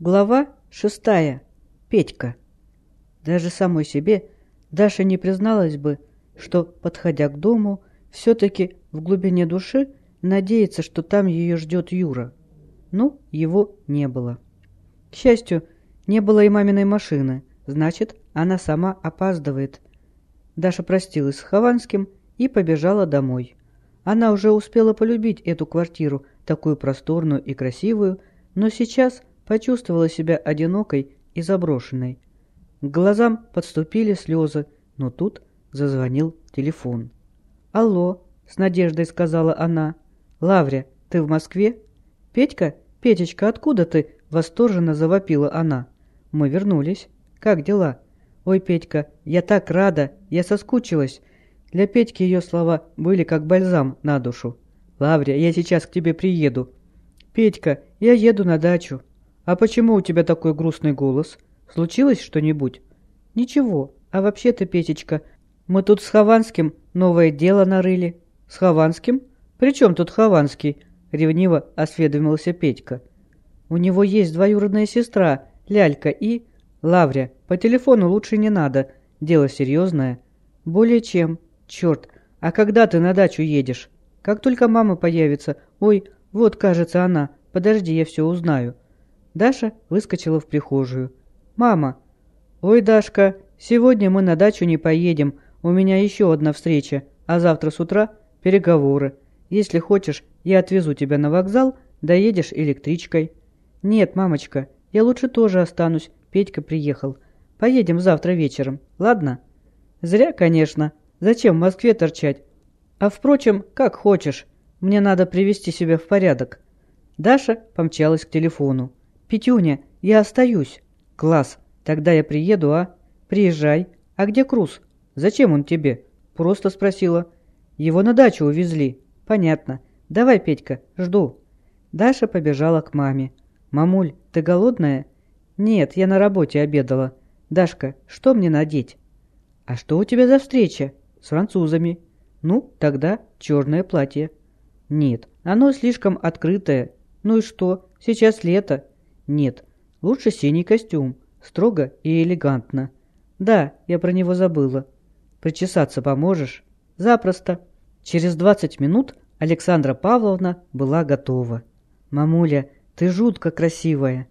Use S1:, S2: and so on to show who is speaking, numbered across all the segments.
S1: Глава шестая. Петька. Даже самой себе Даша не призналась бы, что, подходя к дому, все-таки в глубине души надеется, что там ее ждет Юра. Ну, его не было. К счастью, не было и маминой машины, значит, она сама опаздывает. Даша простилась с Хованским и побежала домой. Она уже успела полюбить эту квартиру, такую просторную и красивую, но сейчас почувствовала себя одинокой и заброшенной. К глазам подступили слезы, но тут зазвонил телефон. «Алло», — с надеждой сказала она. «Лавря, ты в Москве?» «Петька? Петечка, откуда ты?» — восторженно завопила она. «Мы вернулись. Как дела?» «Ой, Петька, я так рада, я соскучилась». Для Петьки ее слова были как бальзам на душу. «Лавря, я сейчас к тебе приеду». «Петька, я еду на дачу». «А почему у тебя такой грустный голос? Случилось что-нибудь?» «Ничего. А вообще-то, Петечка, мы тут с Хованским новое дело нарыли». «С Хованским? При чем тут Хованский?» — ревниво осведомился Петька. «У него есть двоюродная сестра, Лялька, и...» «Лавря, по телефону лучше не надо. Дело серьезное». «Более чем. Черт, а когда ты на дачу едешь?» «Как только мама появится. Ой, вот, кажется, она. Подожди, я все узнаю». Даша выскочила в прихожую. «Мама!» «Ой, Дашка, сегодня мы на дачу не поедем. У меня еще одна встреча, а завтра с утра переговоры. Если хочешь, я отвезу тебя на вокзал, доедешь электричкой». «Нет, мамочка, я лучше тоже останусь. Петька приехал. Поедем завтра вечером, ладно?» «Зря, конечно. Зачем в Москве торчать? А впрочем, как хочешь. Мне надо привести себя в порядок». Даша помчалась к телефону. «Петюня, я остаюсь». «Класс, тогда я приеду, а?» «Приезжай. А где Круз?» «Зачем он тебе?» «Просто спросила». «Его на дачу увезли». «Понятно. Давай, Петька, жду». Даша побежала к маме. «Мамуль, ты голодная?» «Нет, я на работе обедала». «Дашка, что мне надеть?» «А что у тебя за встреча?» «С французами». «Ну, тогда черное платье». «Нет, оно слишком открытое. Ну и что? Сейчас лето. Нет, лучше синий костюм, строго и элегантно. Да, я про него забыла. Причесаться поможешь? Запросто. Через двадцать минут Александра Павловна была готова. «Мамуля, ты жутко красивая».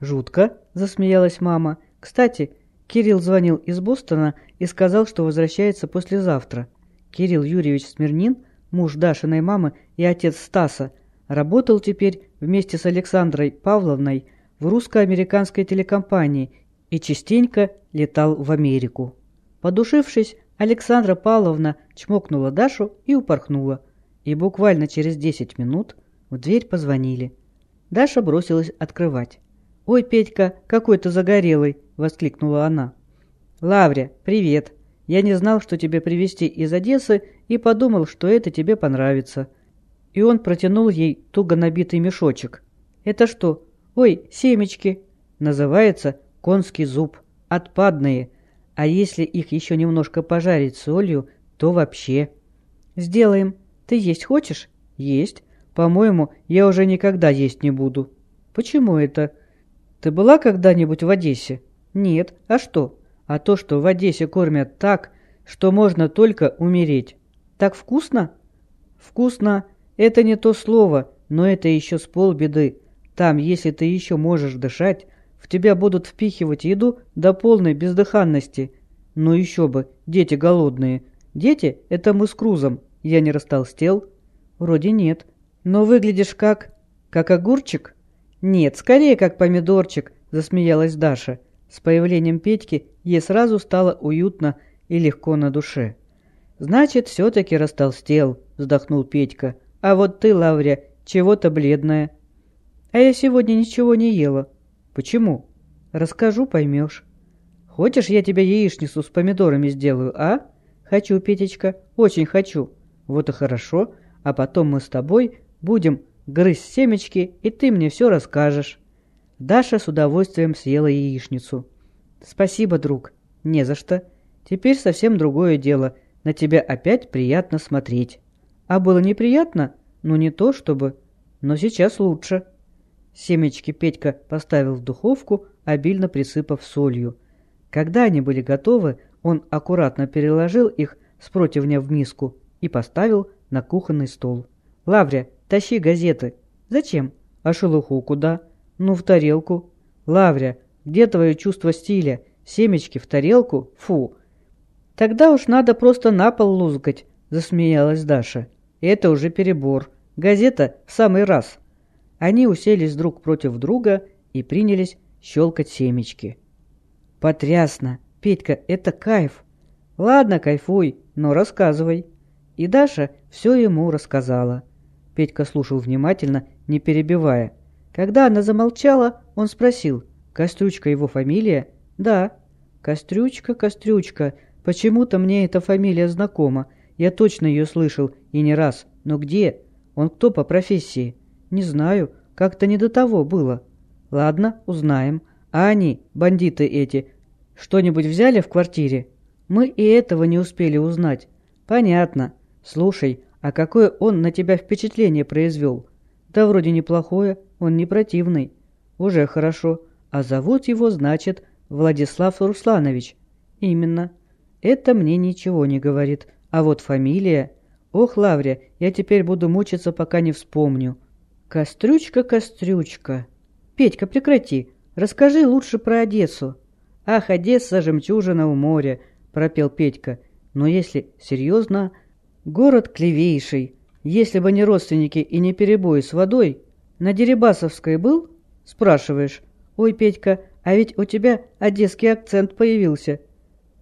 S1: «Жутко?» – засмеялась мама. «Кстати, Кирилл звонил из Бостона и сказал, что возвращается послезавтра. Кирилл Юрьевич Смирнин, муж Дашиной мамы и отец Стаса, работал теперь вместе с Александрой Павловной – в русско-американской телекомпании и частенько летал в Америку. Подушившись, Александра Павловна чмокнула Дашу и упорхнула. И буквально через десять минут в дверь позвонили. Даша бросилась открывать. «Ой, Петька, какой ты загорелый!» – воскликнула она. «Лавря, привет! Я не знал, что тебе привезти из Одессы и подумал, что это тебе понравится». И он протянул ей туго набитый мешочек. «Это что, Ой, семечки. Называется конский зуб. Отпадные. А если их еще немножко пожарить солью, то вообще. Сделаем. Ты есть хочешь? Есть. По-моему, я уже никогда есть не буду. Почему это? Ты была когда-нибудь в Одессе? Нет. А что? А то, что в Одессе кормят так, что можно только умереть. Так вкусно? Вкусно. Это не то слово, но это еще с полбеды. Там, если ты еще можешь дышать, в тебя будут впихивать еду до полной бездыханности. Ну еще бы, дети голодные. Дети – это мы с Крузом. Я не растолстел? Вроде нет. Но выглядишь как... Как огурчик? Нет, скорее как помидорчик, засмеялась Даша. С появлением Петьки ей сразу стало уютно и легко на душе. «Значит, все-таки растолстел», – вздохнул Петька. «А вот ты, Лавря, чего-то бледная». А я сегодня ничего не ела. Почему? Расскажу, поймешь. Хочешь, я тебе яичницу с помидорами сделаю, а? Хочу, Петечка, очень хочу. Вот и хорошо, а потом мы с тобой будем грызть семечки, и ты мне все расскажешь. Даша с удовольствием съела яичницу. Спасибо, друг. Не за что. Теперь совсем другое дело. На тебя опять приятно смотреть. А было неприятно? Ну не то чтобы. Но сейчас лучше. Семечки Петька поставил в духовку, обильно присыпав солью. Когда они были готовы, он аккуратно переложил их с противня в миску и поставил на кухонный стол. «Лавря, тащи газеты». «Зачем?» «А шелуху куда?» «Ну, в тарелку». «Лавря, где твое чувство стиля? Семечки в тарелку? Фу!» «Тогда уж надо просто на пол лузгать», — засмеялась Даша. «Это уже перебор. Газета в самый раз». Они уселись друг против друга и принялись щелкать семечки. «Потрясно! Петька, это кайф!» «Ладно, кайфуй, но рассказывай». И Даша все ему рассказала. Петька слушал внимательно, не перебивая. Когда она замолчала, он спросил, «Кострючка его фамилия?» «Да». «Кострючка, Кострючка. Почему-то мне эта фамилия знакома. Я точно ее слышал, и не раз. Но где? Он кто по профессии?» «Не знаю. Как-то не до того было». «Ладно, узнаем. А они, бандиты эти, что-нибудь взяли в квартире?» «Мы и этого не успели узнать». «Понятно. Слушай, а какое он на тебя впечатление произвел?» «Да вроде неплохое. Он не противный». «Уже хорошо. А зовут его, значит, Владислав Русланович». «Именно. Это мне ничего не говорит. А вот фамилия...» «Ох, Лаврия, я теперь буду мучиться, пока не вспомню». «Кострючка, Кострючка». «Петька, прекрати. Расскажи лучше про Одессу». «Ах, Одесса, жемчужина у моря», — пропел Петька. «Но если серьезно, город клевейший. Если бы не родственники и не перебои с водой, на Дерибасовской был?» Спрашиваешь. «Ой, Петька, а ведь у тебя одесский акцент появился».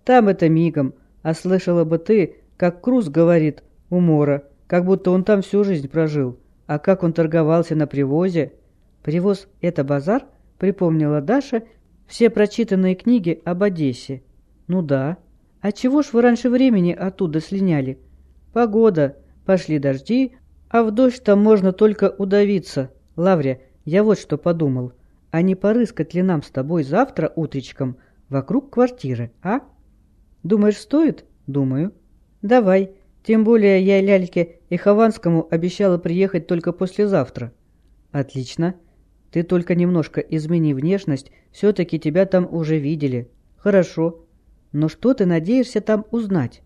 S1: Там это мигом, а слышала бы ты, как Круз говорит у Мора, как будто он там всю жизнь прожил. А как он торговался на привозе? Привоз — это базар? Припомнила Даша все прочитанные книги об Одессе. Ну да. А чего ж вы раньше времени оттуда слиняли? Погода. Пошли дожди, а в дождь там можно только удавиться. Лавря, я вот что подумал. А не порыскать ли нам с тобой завтра утречком вокруг квартиры, а? Думаешь, стоит? Думаю. Давай. Тем более я Ляльке и Хованскому обещала приехать только послезавтра. Отлично. Ты только немножко измени внешность, все-таки тебя там уже видели. Хорошо. Но что ты надеешься там узнать?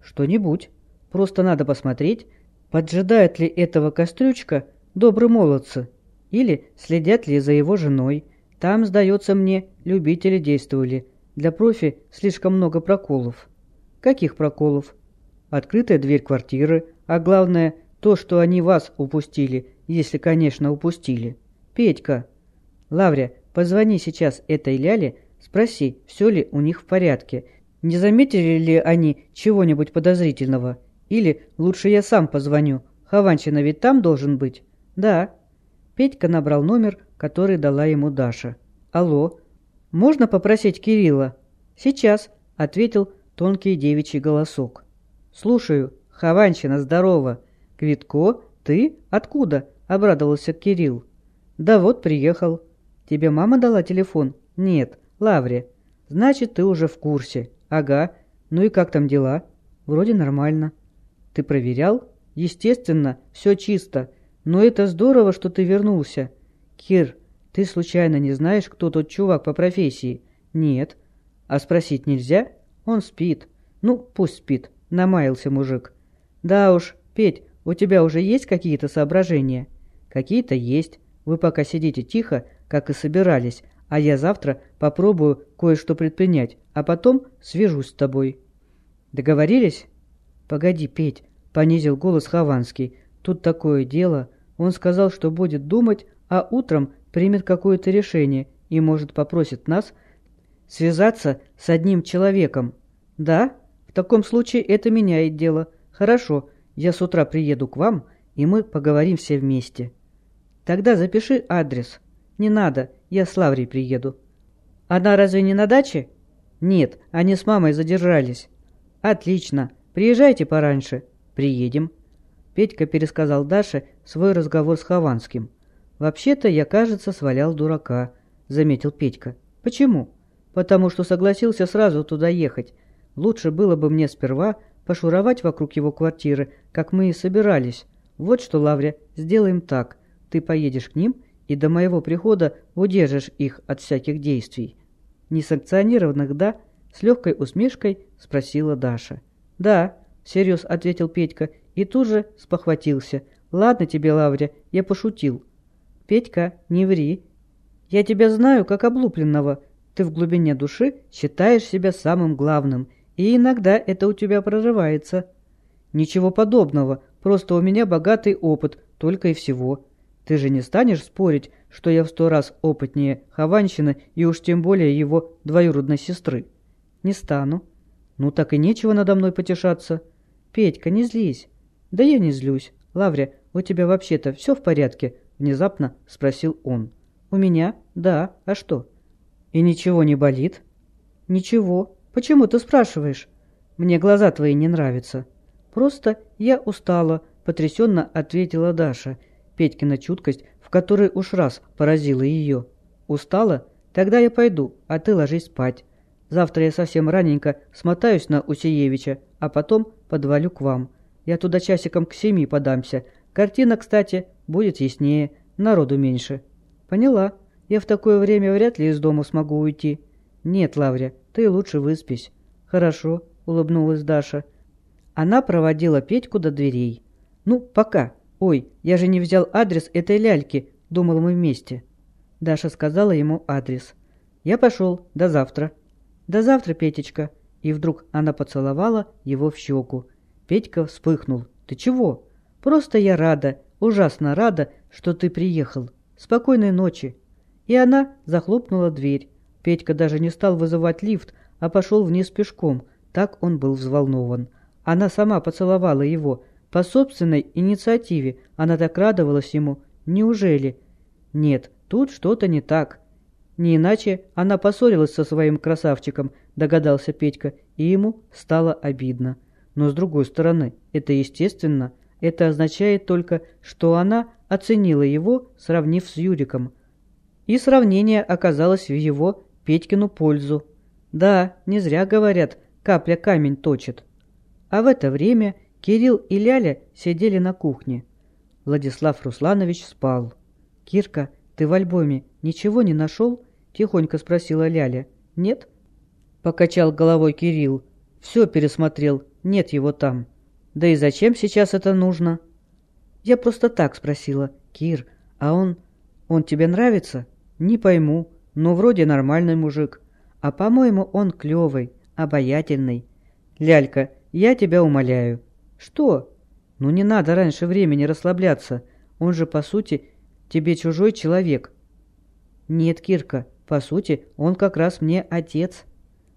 S1: Что-нибудь. Просто надо посмотреть, поджидает ли этого кострючка добрые молодцы, или следят ли за его женой. Там, сдается мне, любители действовали. Для профи слишком много проколов. Каких проколов? Открытая дверь квартиры, а главное, то, что они вас упустили, если, конечно, упустили. Петька. Лавря, позвони сейчас этой Ляле, спроси, все ли у них в порядке. Не заметили ли они чего-нибудь подозрительного? Или лучше я сам позвоню. Хованщина ведь там должен быть? Да. Петька набрал номер, который дала ему Даша. Алло. Можно попросить Кирилла? Сейчас, ответил тонкий девичий голосок. «Слушаю. Хованщина, здорово. Квитко? Ты? Откуда?» — обрадовался Кирилл. «Да вот, приехал. Тебе мама дала телефон?» «Нет. Лаврия. Значит, ты уже в курсе. Ага. Ну и как там дела?» «Вроде нормально». «Ты проверял?» «Естественно. Все чисто. Но это здорово, что ты вернулся. Кир, ты случайно не знаешь, кто тот чувак по профессии?» «Нет». «А спросить нельзя?» «Он спит». «Ну, пусть спит. Намаялся мужик. Да уж, Петь, у тебя уже есть какие-то соображения? Какие-то есть. Вы пока сидите тихо, как и собирались, а я завтра попробую кое-что предпринять, а потом свяжусь с тобой. Договорились? Погоди, Петь, понизил голос Хованский. Тут такое дело. Он сказал, что будет думать, а утром примет какое-то решение и, может, попросит нас связаться с одним человеком. Да? Таком случае это меняет дело. Хорошо, я с утра приеду к вам, и мы поговорим все вместе. Тогда запиши адрес. Не надо, я с Лаврей приеду. Она разве не на даче? Нет, они с мамой задержались. Отлично, приезжайте пораньше. Приедем. Петька пересказал Даше свой разговор с Хованским. «Вообще-то я, кажется, свалял дурака», — заметил Петька. «Почему?» «Потому что согласился сразу туда ехать. Лучше было бы мне сперва пошуровать вокруг его квартиры, как мы и собирались. Вот что, Лавря, сделаем так. Ты поедешь к ним, и до моего прихода удержишь их от всяких действий. Несанкционированных, да? С легкой усмешкой спросила Даша. Да, всерьез ответил Петька и тут же спохватился. Ладно тебе, Лавря, я пошутил. Петька, не ври. Я тебя знаю как облупленного. Ты в глубине души считаешь себя самым главным, и иногда это у тебя прорывается. Ничего подобного, просто у меня богатый опыт, только и всего. Ты же не станешь спорить, что я в сто раз опытнее Хованщины и уж тем более его двоюродной сестры? Не стану. Ну так и нечего надо мной потешаться. Петька, не злись. Да я не злюсь. Лавря, у тебя вообще-то все в порядке? Внезапно спросил он. У меня? Да. А что? И ничего не болит? Ничего. Почему ты спрашиваешь? Мне глаза твои не нравятся. Просто я устала, потрясенно ответила Даша Петькина чуткость, в которой уж раз поразила ее. «Устала? Тогда я пойду, а ты ложись спать. Завтра я совсем раненько смотаюсь на Усеевича, а потом подвалю к вам. Я туда часиком к семи подамся. Картина, кстати, будет яснее, народу меньше». «Поняла. Я в такое время вряд ли из дома смогу уйти». «Нет, Лавря, ты лучше выспись». «Хорошо», — улыбнулась Даша. Она проводила Петьку до дверей. «Ну, пока», «Ой, я же не взял адрес этой ляльки», — думал мы вместе. Даша сказала ему адрес. «Я пошел. До завтра». «До завтра, Петечка». И вдруг она поцеловала его в щеку. Петька вспыхнул. «Ты чего?» «Просто я рада, ужасно рада, что ты приехал. Спокойной ночи». И она захлопнула дверь. Петька даже не стал вызывать лифт, а пошел вниз пешком. Так он был взволнован. Она сама поцеловала его, по собственной инициативе она так радовалась ему. Неужели? Нет, тут что-то не так. Не иначе она поссорилась со своим красавчиком, догадался Петька, и ему стало обидно. Но с другой стороны, это естественно. Это означает только, что она оценила его, сравнив с Юриком. И сравнение оказалось в его Петькину пользу. Да, не зря говорят, капля камень точит. А в это время Кирилл и Ляля сидели на кухне. Владислав Русланович спал. «Кирка, ты в альбоме ничего не нашел?» – тихонько спросила Ляля. «Нет?» – покачал головой Кирилл. «Все пересмотрел, нет его там. Да и зачем сейчас это нужно?» «Я просто так спросила. Кир, а он... он тебе нравится?» «Не пойму, но вроде нормальный мужик. А по-моему, он клевый, обаятельный. Лялька, я тебя умоляю, «Что?» «Ну не надо раньше времени расслабляться. Он же, по сути, тебе чужой человек». «Нет, Кирка, по сути, он как раз мне отец».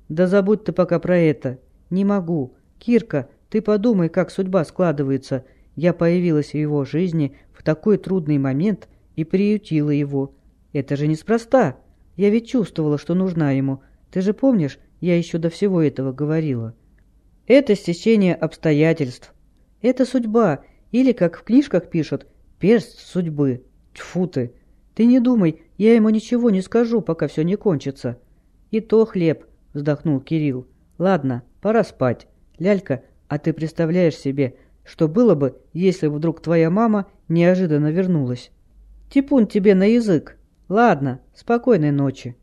S1: «Да забудь ты пока про это. Не могу. Кирка, ты подумай, как судьба складывается. Я появилась в его жизни в такой трудный момент и приютила его. Это же неспроста. Я ведь чувствовала, что нужна ему. Ты же помнишь, я еще до всего этого говорила». Это стечение обстоятельств. Это судьба, или, как в книжках пишут, перст судьбы. Тьфу ты! Ты не думай, я ему ничего не скажу, пока все не кончится. И то хлеб, вздохнул Кирилл. Ладно, пора спать. Лялька, а ты представляешь себе, что было бы, если вдруг твоя мама неожиданно вернулась? Типун тебе на язык. Ладно, спокойной ночи.